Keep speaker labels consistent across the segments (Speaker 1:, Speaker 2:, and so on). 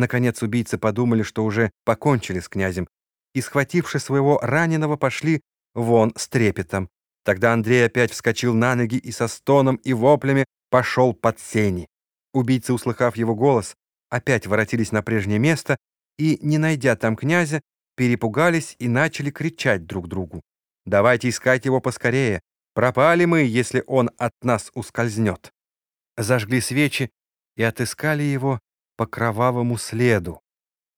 Speaker 1: Наконец убийцы подумали, что уже покончили с князем, и, схвативши своего раненого, пошли вон с трепетом. Тогда Андрей опять вскочил на ноги и со стоном и воплями пошел под сени. Убийцы, услыхав его голос, опять воротились на прежнее место и, не найдя там князя, перепугались и начали кричать друг другу. «Давайте искать его поскорее! Пропали мы, если он от нас ускользнет!» Зажгли свечи и отыскали его по кровавому следу.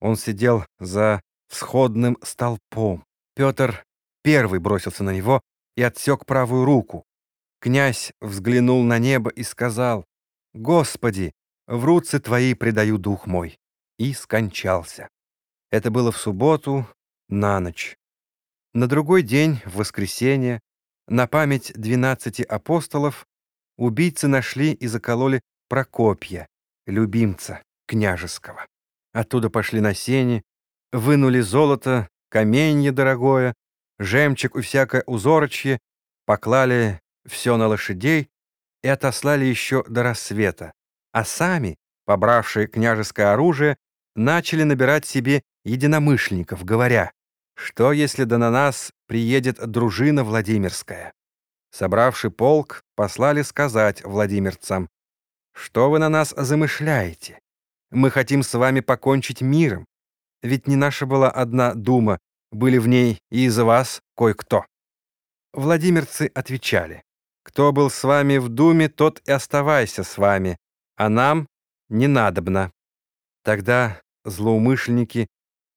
Speaker 1: Он сидел за сходным столпом. Петр первый бросился на него и отсек правую руку. Князь взглянул на небо и сказал, «Господи, в руцы Твои предаю дух мой», и скончался. Это было в субботу на ночь. На другой день, в воскресенье, на память двенадцати апостолов, убийцы нашли и закололи Прокопья, любимца княжеского. Оттуда пошли на сени, вынули золото, каменье дорогое, жемчуг и всякое узорочье, поклали все на лошадей и отослали еще до рассвета, а сами, побравшие княжеское оружие, начали набирать себе единомышленников, говоря, что если да на нас приедет дружина Владимирская. Собравший полк, послали сказать владимирцам, что вы на нас замышляете? Мы хотим с вами покончить миром. Ведь не наша была одна дума, были в ней и из вас кое-кто. Владимирцы отвечали, кто был с вами в думе, тот и оставайся с вами, а нам не надобно. Тогда злоумышленники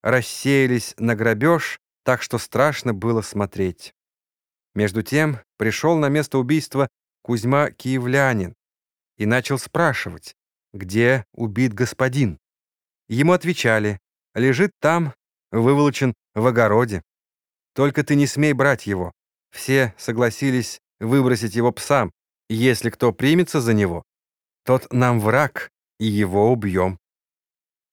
Speaker 1: рассеялись на грабеж, так что страшно было смотреть. Между тем пришел на место убийства Кузьма Киевлянин и начал спрашивать, где убит господин. Ему отвечали, лежит там, выволочен в огороде. Только ты не смей брать его. Все согласились выбросить его псам. Если кто примется за него, тот нам враг, и его убьем.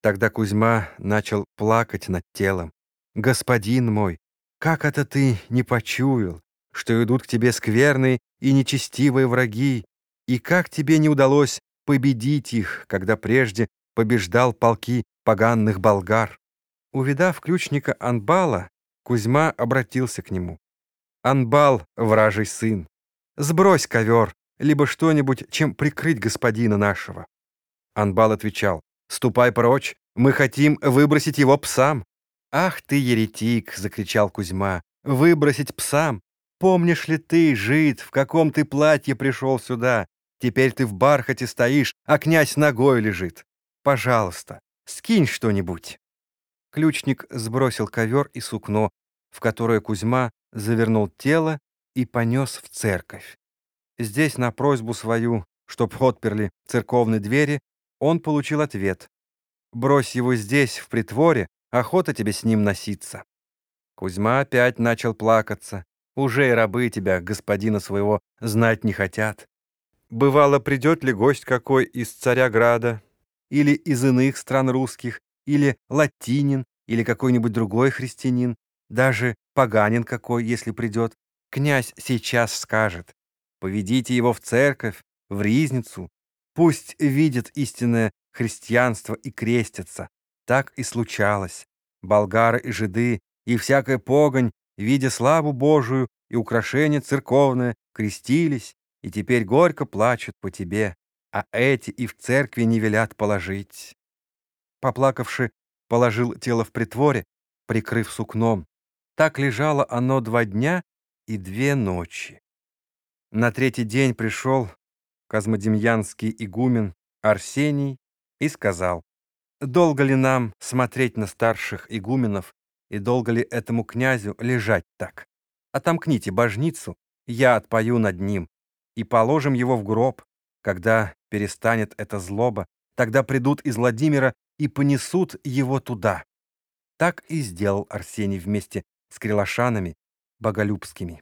Speaker 1: Тогда Кузьма начал плакать над телом. «Господин мой, как это ты не почуял, что идут к тебе скверные и нечестивые враги, и как тебе не удалось победить их, когда прежде побеждал полки поганных болгар?» Увидав ключника Анбала, Кузьма обратился к нему. «Анбал, вражий сын, сбрось ковер, либо что-нибудь, чем прикрыть господина нашего». Анбал отвечал, «Ступай прочь, мы хотим выбросить его псам». «Ах ты, еретик!» — закричал Кузьма. «Выбросить псам? Помнишь ли ты, жид, в каком ты платье пришел сюда? Теперь ты в бархате стоишь, а князь ногой лежит. Пожалуйста, скинь что-нибудь». Ключник сбросил ковер и сукно, в которое Кузьма завернул тело и понес в церковь. Здесь на просьбу свою, чтоб отперли церковные двери, он получил ответ. «Брось его здесь, в притворе, охота тебе с ним носиться». Кузьма опять начал плакаться. «Уже и рабы тебя, господина своего, знать не хотят. Бывало, придет ли гость какой из царя Града, или из иных стран русских, или латинин, или какой-нибудь другой христианин, даже поганин какой, если придет, князь сейчас скажет, поведите его в церковь, в ризницу, пусть видит истинное христианство и крестятся. Так и случалось. Болгары и жиды, и всякая погонь, видя славу Божию и украшение церковное, крестились, и теперь горько плачут по тебе, а эти и в церкви не велят положить. Поплакавши, положил тело в притворе, прикрыв сукном. Так лежало оно два дня и две ночи. На третий день пришел казмодемьянский игумен Арсений и сказал, «Долго ли нам смотреть на старших игуменов и долго ли этому князю лежать так? Отомкните божницу, я отпою над ним, и положим его в гроб. Когда перестанет эта злоба, тогда придут из Владимира и понесут его туда». Так и сделал Арсений вместе с крилашанами боголюбскими.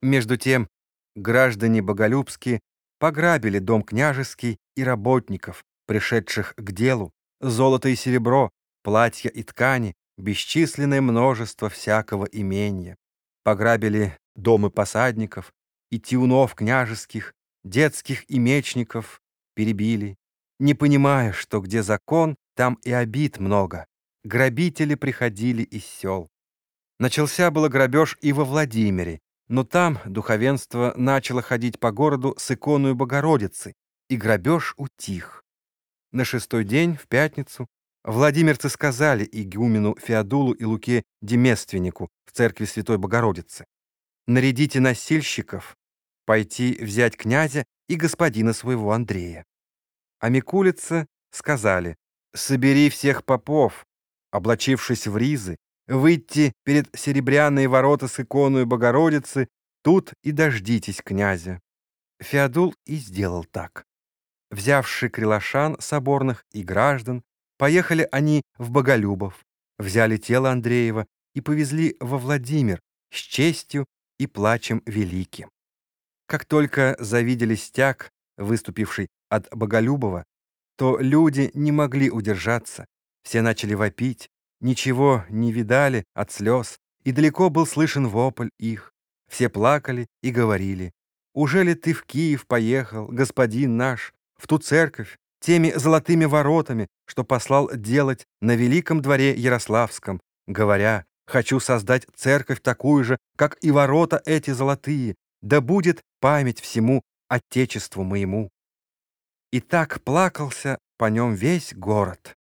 Speaker 1: Между тем, граждане боголюбские пограбили дом княжеский и работников, пришедших к делу, золото и серебро, платья и ткани, бесчисленное множество всякого имения. Пограбили дома посадников и тиунов княжеских, детских и мечников перебили, не понимая, что где закон, там и обид много. Грабители приходили из сел. Начался было грабеж и во Владимире, но там духовенство начало ходить по городу с иконой Богородицы, и грабеж утих. На шестой день, в пятницу, владимирцы сказали игумену Феодулу и Луке Демественнику в церкви Святой Богородицы, «Нарядите носильщиков, пойти взять князя и господина своего Андрея». А Микулицы сказали, «Собери всех попов, облачившись в ризы, выйти перед серебряные ворота с иконой Богородицы, тут и дождитесь князя». Феодул и сделал так. Взявши крилашан соборных и граждан, поехали они в Боголюбов, взяли тело Андреева и повезли во Владимир с честью и плачем великим. Как только завидели стяг, выступивший от Боголюбова, то люди не могли удержаться, все начали вопить, ничего не видали от слез, и далеко был слышен вопль их. Все плакали и говорили, «Уже ли ты в Киев поехал, господин наш, в ту церковь, теми золотыми воротами, что послал делать на великом дворе Ярославском, говоря, хочу создать церковь такую же, как и ворота эти золотые, да будет память всему Отечеству моему. И так плакался по нем весь город.